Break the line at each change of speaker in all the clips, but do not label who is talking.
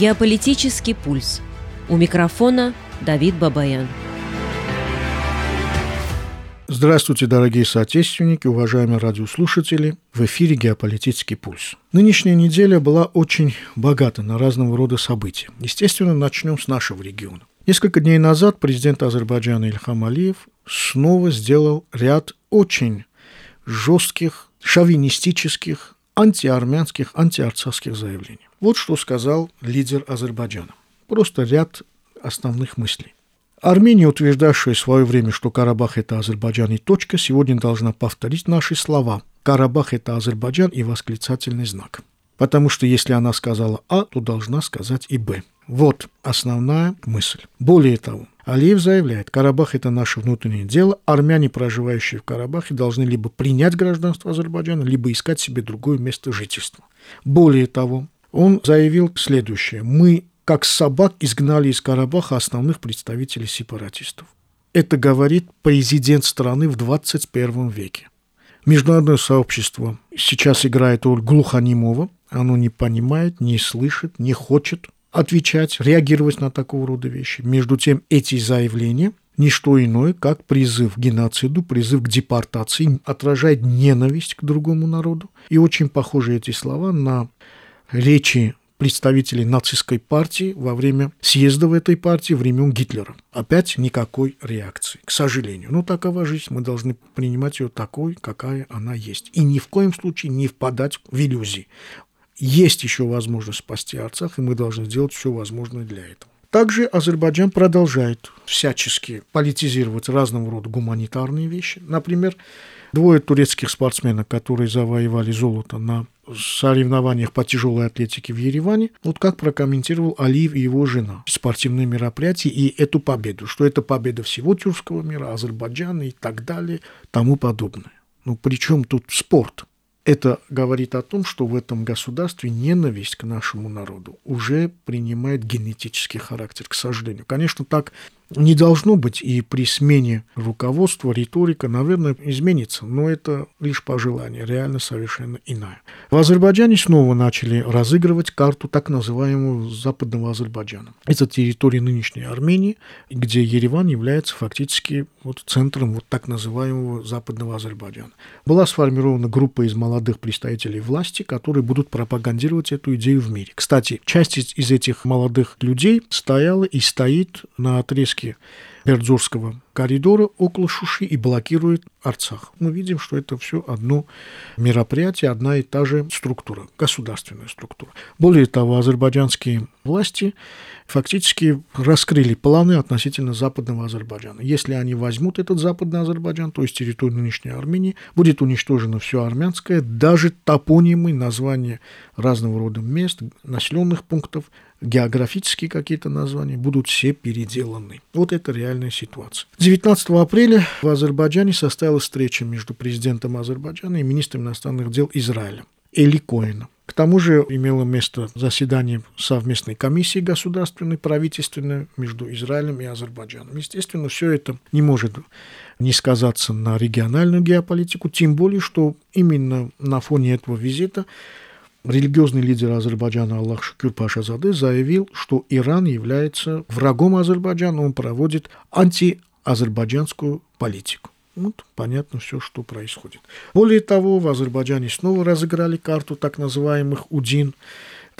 Геополитический пульс. У микрофона Давид Бабаян.
Здравствуйте, дорогие соотечественники, уважаемые радиослушатели. В эфире «Геополитический пульс». Нынешняя неделя была очень богата на разного рода события. Естественно, начнем с нашего региона. Несколько дней назад президент Азербайджана Ильхам Алиев снова сделал ряд очень жестких, шовинистических, антиармянских, антиарцахских заявлений. Вот что сказал лидер Азербайджана. Просто ряд основных мыслей. Армения, утверждавшая в свое время, что Карабах – это Азербайджан и точка, сегодня должна повторить наши слова. Карабах – это Азербайджан и восклицательный знак. Потому что если она сказала А, то должна сказать и Б. Вот основная мысль. Более того, Алиев заявляет, Карабах – это наше внутреннее дело, армяне, проживающие в Карабахе, должны либо принять гражданство Азербайджана, либо искать себе другое место жительства. Более того, он заявил следующее. Мы как собак изгнали из Карабаха основных представителей сепаратистов. Это говорит президент страны в 21 веке. Международное сообщество сейчас играет роль глухонемого, оно не понимает, не слышит, не хочет отвечать, реагировать на такого рода вещи. Между тем, эти заявления – не что иное, как призыв к геноциду, призыв к депортации, отражает ненависть к другому народу. И очень похожи эти слова на речи представителей нацистской партии во время съезда в этой партии времен Гитлера. Опять никакой реакции, к сожалению. Ну, такова жизнь, мы должны принимать ее такой, какая она есть. И ни в коем случае не впадать в иллюзии. Есть еще возможность спасти Арцах, и мы должны сделать все возможное для этого. Также Азербайджан продолжает всячески политизировать разного рода гуманитарные вещи. Например, двое турецких спортсменов, которые завоевали золото на соревнованиях по тяжелой атлетике в Ереване. Вот как прокомментировал Алиев и его жена спортивные мероприятия и эту победу, что это победа всего тюркского мира, Азербайджана и так далее, тому подобное. Ну, причем тут спорт? Это говорит о том, что в этом государстве ненависть к нашему народу уже принимает генетический характер, к сожалению. Конечно, так не должно быть, и при смене руководства риторика, наверное, изменится, но это лишь пожелание, реально совершенно иная. В Азербайджане снова начали разыгрывать карту так называемого Западного Азербайджана. Это территория нынешней Армении, где Ереван является фактически вот центром вот так называемого Западного Азербайджана. Была сформирована группа из молодых представителей власти, которые будут пропагандировать эту идею в мире. Кстати, часть из этих молодых людей стояла и стоит на отрезке участке Бердзурского коридора около Шуши и блокирует Арцах. Мы видим, что это все одно мероприятие, одна и та же структура, государственная структура. Более того, азербайджанские власти фактически раскрыли планы относительно западного Азербайджана. Если они возьмут этот западный Азербайджан, то есть территорию нынешней Армении, будет уничтожено все армянское, даже топонимы, названия разного рода мест, населенных пунктов, географические какие-то названия будут все переделаны. Вот это реальная ситуация. 19 апреля в Азербайджане состоялась встреча между президентом Азербайджана и министром иностранных дел Израиля Эли Коэном. К тому же имело место заседание совместной комиссии государственной, правительственной между Израилем и Азербайджаном. Естественно, все это не может не сказаться на региональную геополитику, тем более, что именно на фоне этого визита религиозный лидер Азербайджана Аллах Шукюр Пашазаде заявил, что Иран является врагом Азербайджана, он проводит антиазербайджанскую политику. Вот понятно все, что происходит. Более того, в Азербайджане снова разыграли карту так называемых «Удин».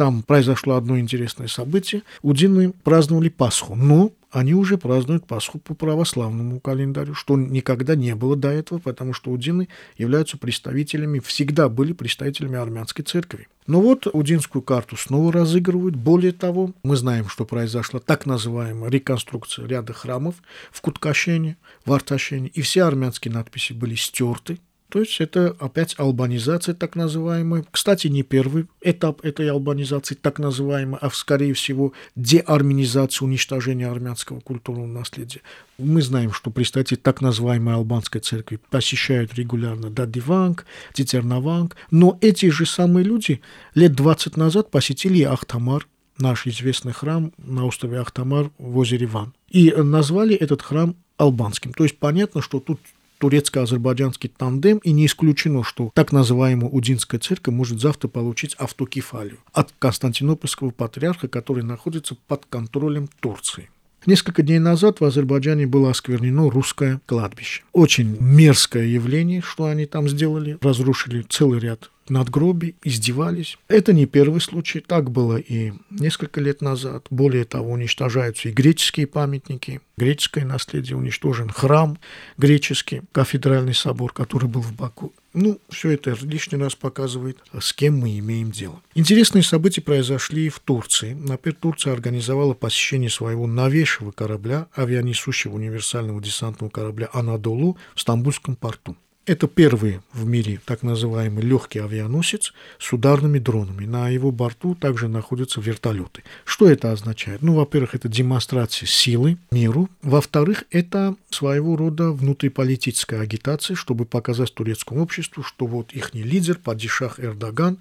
Там произошло одно интересное событие. Удины праздновали Пасху, но они уже празднуют Пасху по православному календарю, что никогда не было до этого, потому что удины являются представителями, всегда были представителями армянской церкви. Но вот удинскую карту снова разыгрывают. Более того, мы знаем, что произошла так называемая реконструкция ряда храмов в Куткашене, в Арташене, и все армянские надписи были стерты, то есть это опять албанизация так называемая. Кстати, не первый этап этой албанизации так называемой, а скорее всего деарминизация, уничтожения армянского культурного наследия. Мы знаем, что представители так называемой албанской церкви посещают регулярно Дадиванг, Дитернаванг, но эти же самые люди лет 20 назад посетили Ахтамар, наш известный храм на острове Ахтамар в озере Ван. И назвали этот храм албанским. То есть понятно, что тут турецко-азербайджанский тандем, и не исключено, что так называемая Удинская церковь может завтра получить автокефалию от Константинопольского патриарха, который находится под контролем Турции. Несколько дней назад в Азербайджане было осквернено русское кладбище. Очень мерзкое явление, что они там сделали. Разрушили целый ряд надгробий, издевались. Это не первый случай, так было и несколько лет назад. Более того, уничтожаются и греческие памятники, греческое наследие уничтожен, храм греческий, кафедральный собор, который был в Баку. Ну, все это лишний раз показывает, с кем мы имеем дело. Интересные события произошли в Турции. Например, Турция организовала посещение своего новейшего корабля, авианесущего универсального десантного корабля «Анадолу» в Стамбульском порту. Это первый в мире так называемый легкий авианосец с ударными дронами. На его борту также находятся вертолеты. Что это означает? Ну, во-первых, это демонстрация силы миру. Во-вторых, это своего рода внутриполитическая агитация, чтобы показать турецкому обществу, что вот их лидер, падишах Эрдоган,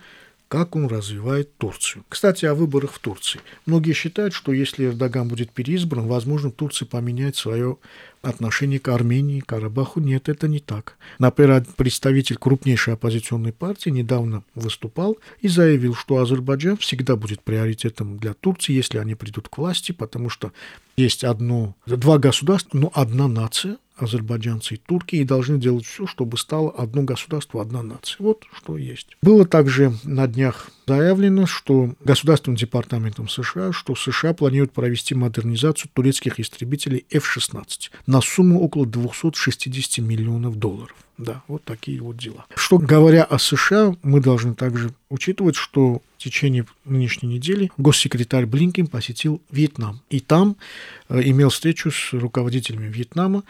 как он развивает Турцию. Кстати, о выборах в Турции. Многие считают, что если Эрдоган будет переизбран, возможно, Турция поменяет свое отношение к Армении, Карабаху. Нет, это не так. Например, представитель крупнейшей оппозиционной партии недавно выступал и заявил, что Азербайджан всегда будет приоритетом для Турции, если они придут к власти, потому что есть одно, два государства, но одна нация – азербайджанцы и турки, и должны делать все, чтобы стало одно государство, одна нация. Вот что есть. Было также на днях заявлено, что Государственным департаментом США, что США планируют провести модернизацию турецких истребителей F-16 на сумму около 260 миллионов долларов. Да, вот такие вот дела. Что говоря о США, мы должны также учитывать, что в течение нынешней недели госсекретарь Блинкин посетил Вьетнам. И там э, имел встречу с руководителями Вьетнама,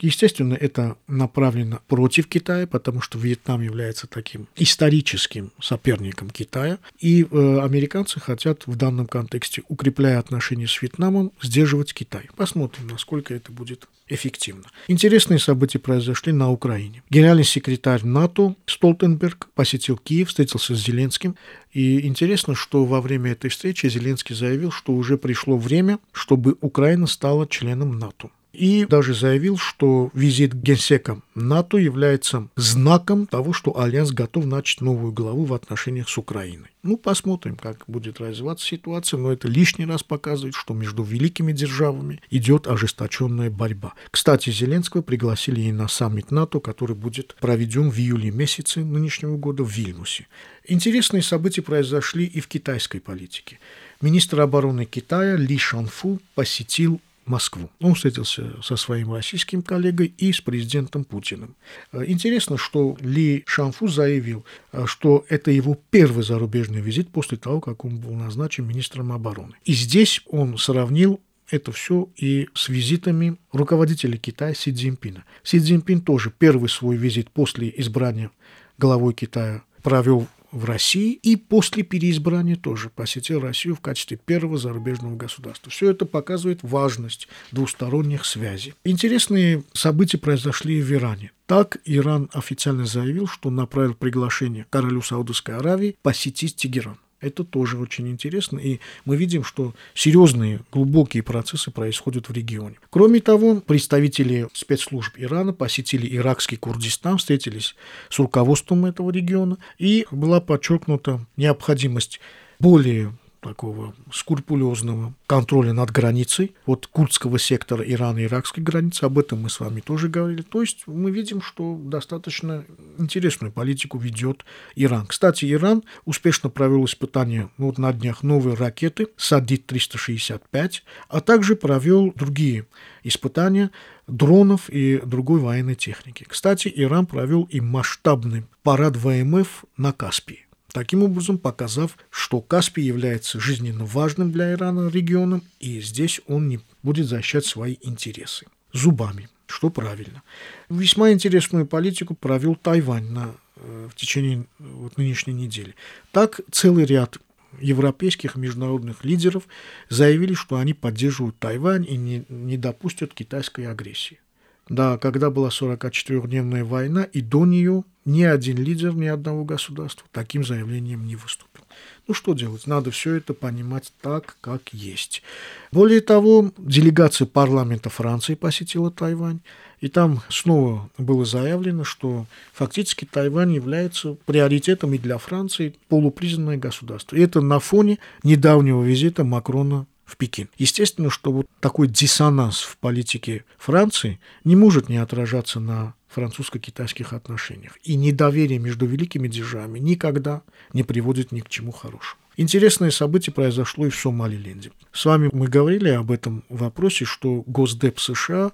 Естественно, это направлено против Китая, потому что Вьетнам является таким историческим соперником Китая. И э, американцы хотят в данном контексте, укрепляя отношения с Вьетнамом, сдерживать Китай. Посмотрим, насколько это будет эффективно. Интересные события произошли на Украине. Генеральный секретарь НАТО Столтенберг посетил Киев, встретился с Зеленским. И интересно, что во время этой встречи Зеленский заявил, что уже пришло время, чтобы Украина стала членом НАТО и даже заявил, что визит генсека НАТО является знаком того, что Альянс готов начать новую главу в отношениях с Украиной. Ну, посмотрим, как будет развиваться ситуация, но это лишний раз показывает, что между великими державами идет ожесточенная борьба. Кстати, Зеленского пригласили и на саммит НАТО, который будет проведен в июле месяце нынешнего года в Вильнюсе. Интересные события произошли и в китайской политике. Министр обороны Китая Ли Шанфу посетил Москву. Он встретился со своим российским коллегой и с президентом Путиным. Э, интересно, что Ли Шанфу заявил, э, что это его первый зарубежный визит после того, как он был назначен министром обороны. И здесь он сравнил это все и с визитами руководителя Китая Си Цзиньпина. Си Цзиньпин тоже первый свой визит после избрания главой Китая провел в России и после переизбрания тоже посетил Россию в качестве первого зарубежного государства. Все это показывает важность двусторонних связей. Интересные события произошли в Иране. Так Иран официально заявил, что направил приглашение королю Саудовской Аравии посетить Тегеран. Это тоже очень интересно, и мы видим, что серьезные, глубокие процессы происходят в регионе. Кроме того, представители спецслужб Ирана посетили иракский Курдистан, встретились с руководством этого региона, и была подчеркнута необходимость более такого скрупулезного контроля над границей, вот курдского сектора Ирана иракской границы, об этом мы с вами тоже говорили. То есть мы видим, что достаточно интересную политику ведет Иран. Кстати, Иран успешно провел испытания ну, вот на днях новой ракеты Садит-365, а также провел другие испытания дронов и другой военной техники. Кстати, Иран провел и масштабный парад ВМФ на Каспии таким образом показав, что Каспий является жизненно важным для Ирана регионом, и здесь он не будет защищать свои интересы зубами, что правильно. Весьма интересную политику провел Тайвань на, э, в течение вот, нынешней недели. Так целый ряд европейских международных лидеров заявили, что они поддерживают Тайвань и не, не допустят китайской агрессии. Да, когда была 44-дневная война, и до нее ни один лидер ни одного государства таким заявлением не выступил. Ну что делать? Надо все это понимать так, как есть. Более того, делегация парламента Франции посетила Тайвань. И там снова было заявлено, что фактически Тайвань является приоритетом и для Франции полупризнанное государство. И это на фоне недавнего визита Макрона в Пекин. Естественно, что вот такой диссонанс в политике Франции не может не отражаться на французско-китайских отношениях. И недоверие между великими державами никогда не приводит ни к чему хорошему. Интересное событие произошло и в Сомалиленде. С вами мы говорили об этом вопросе, что Госдеп США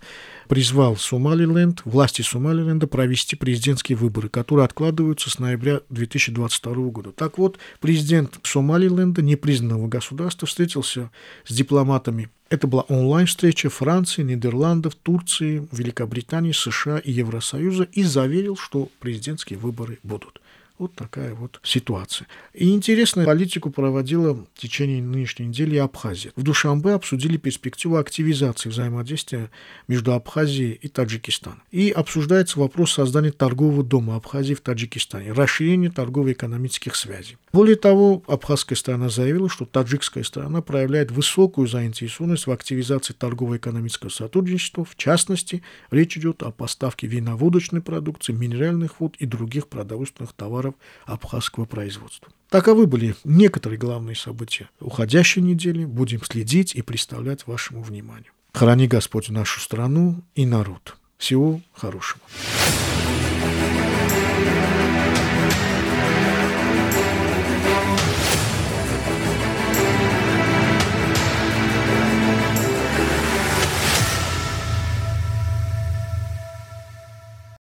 призвал Сомалиленд, власти Сомалиленда провести президентские выборы, которые откладываются с ноября 2022 года. Так вот, президент Сомалиленда, непризнанного государства, встретился с дипломатами это была онлайн-встреча Франции, Нидерландов, Турции, Великобритании, США и Евросоюза и заверил, что президентские выборы будут. Вот такая вот ситуация. И интересную политику проводила в течение нынешней недели Абхазия. В Душамбе обсудили перспективу активизации взаимодействия между Абхазией и Таджикистаном. И обсуждается вопрос создания торгового дома Абхазии в Таджикистане, расширение торгово-экономических связей. Более того, абхазская сторона заявила, что таджикская сторона проявляет высокую заинтересованность в активизации торгово-экономического сотрудничества. В частности, речь идет о поставке виноводочной продукции, минеральных вод и других продовольственных товаров абхазского производства. Таковы были некоторые главные события уходящей недели. Будем следить и представлять вашему вниманию. Храни Господь нашу страну и народ. Всего хорошего.